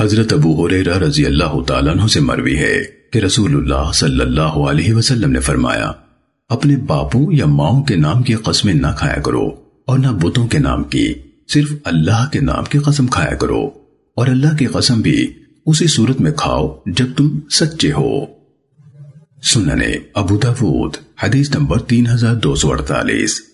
حضرت ابو حریرہ رضی اللہ تعالیٰ عنہ سے مروی ہے کہ رسول اللہ صلی اللہ علیہ وسلم نے فرمایا، اپنے باپوں یا ماؤں کے نام کی قسمیں نہ کھایا کرو اور نہ بتوں کے نام کی، صرف اللہ کے نام کی قسم کھایا کرو۔ اور اللہ کی قسم بھی اسی صورت میں کھاؤ جب تم سچے ہو۔ سننے ابو داود، حدیث نمبر تین ہزار دو سو اڑتالیس۔